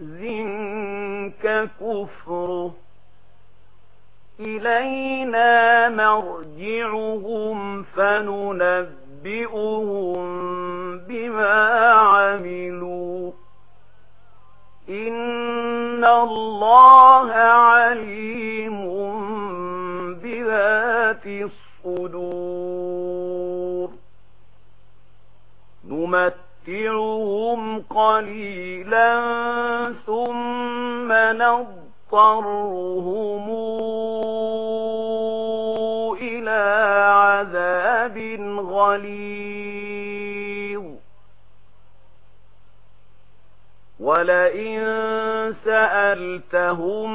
يحزنك كفره إلينا مرجعهم فننبئهم بما عملوا إن الله عليم بذات الصدور نمتعهم قليلاً نضطرهم إلى عذاب غليظ ولئن سألتهم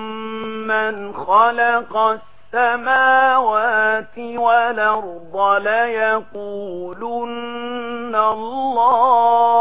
من خلق السماوات والأرض ليقولن الله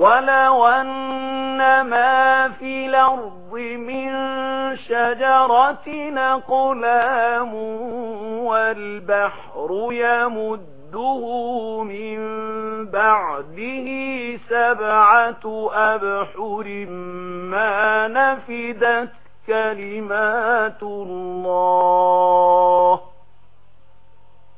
ولو أن ما في الأرض من شجرة نقلام والبحر يمده من بعده سبعة أبحر ما نفدت كلمات الله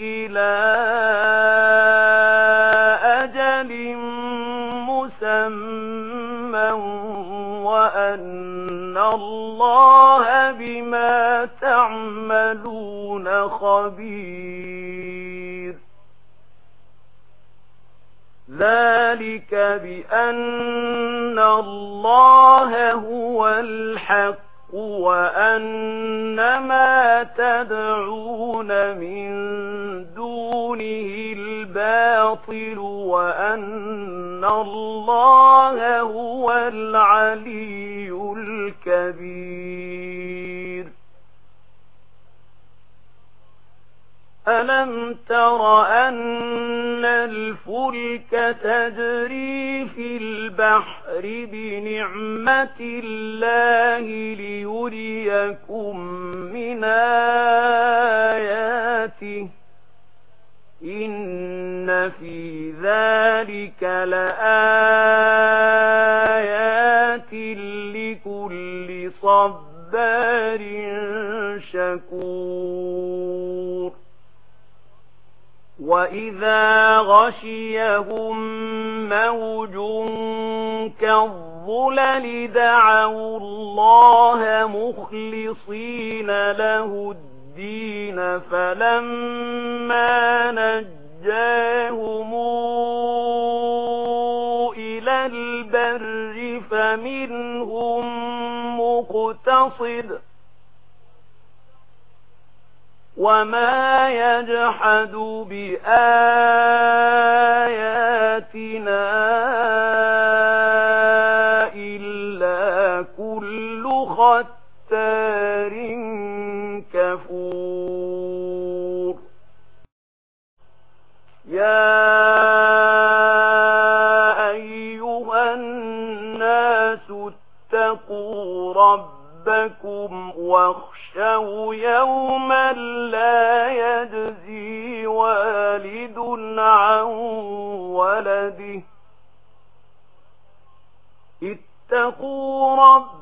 إلى أجل مسمى وأن الله بما تعملون خبير. ذلك بأن الله هو الحق. وأنما تدعون من دونه الباطل وأن الله هو العلي الكبير ألم تر أن الفلك تجري في البحر بنعمة الله ليريكم من آياته. إن في ذلك لآيات لكل صبار شكور. وَإِذَا غَشِيَهُم مَّوْجٌ كالظلل دعوا الله مخلصين له الدين فلما نجاهم إلى البر فمنهم مقتصد وما يجحد بآياتنا ختار كفور يا أيها الناس اتقوا ربكم واخشوا يوما لا يجزي والد عن ولده اتقوا ربكم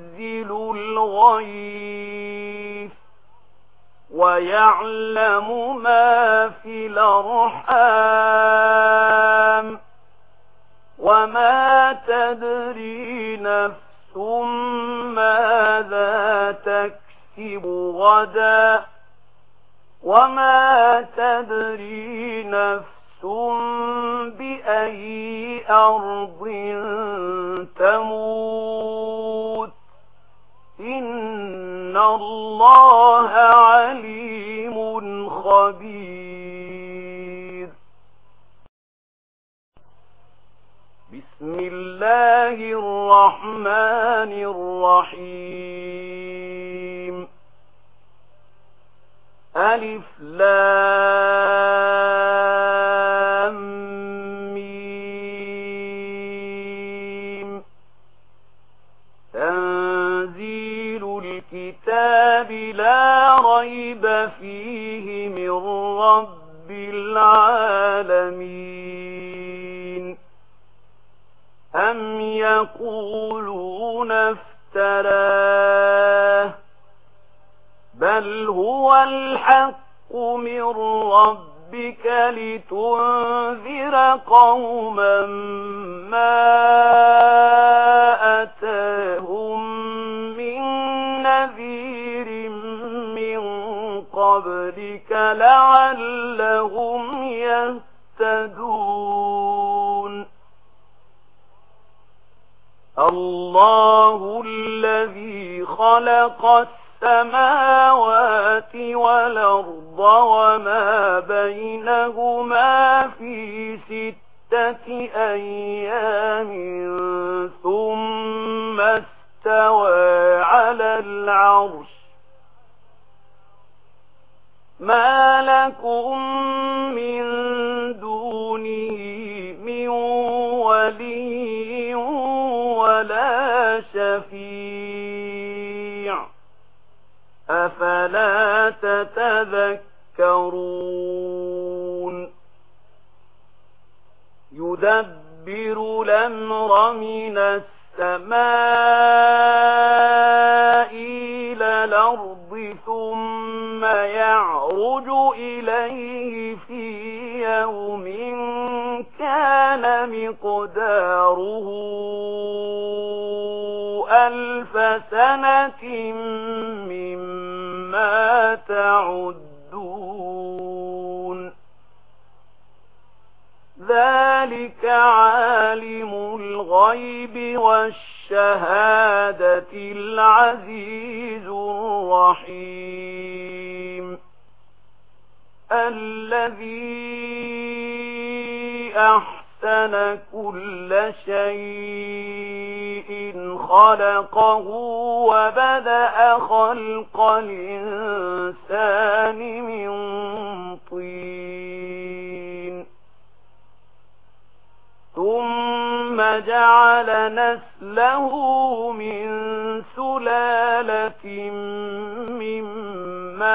يُرْسِلُ الْغَيْثَ وَيَعْلَمُ مَا فِي الْأَرْحَامِ وَمَا تَدْرِي نَفْسٌ مَاذَا تَكْسِبُ غَدًا وَمَا تَدْرِي نَفْسٌ بِأَيِّ أَرْضٍ تَمُوتُ إن الله عليم خبير بسم الله الرحمن الرحيم ألف لام ربك لتنذر قوما ما أتاهم من نذير من قبلك لعلهم يهتدون. الله الذي خلق السماوات والأرض وما بينهما في ستة أيام ثم استوى على العرش ما لكم من دونه من ولي ولا شفيع أفلا تتذكر تذكرون يدبر الأمر من السماء إلى الأرض ثم يعرج إليه في يوم كان مقداره ألف سنة مما تعد الغيب والشهادة العزيز الرحيم. الذي أحسن كل شيء خلقه وبدأ خلق الإنسان من طين. ثم جعل نسله من سلالة من ماء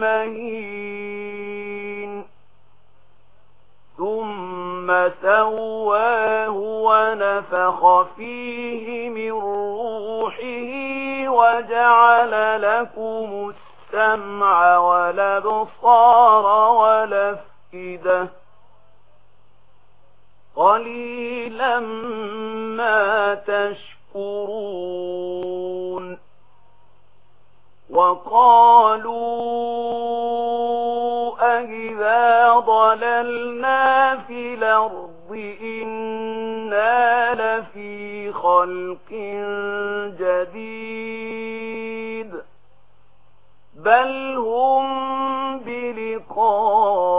مهين ثم سواه ونفخ فيه من روحه وجعل لكم السمع وَالْأَبْصَارَ قليلا ما تشكرون وقالوا أهذا ضللنا في الأرض إنا لفي خلق جديد بل هم بلقاء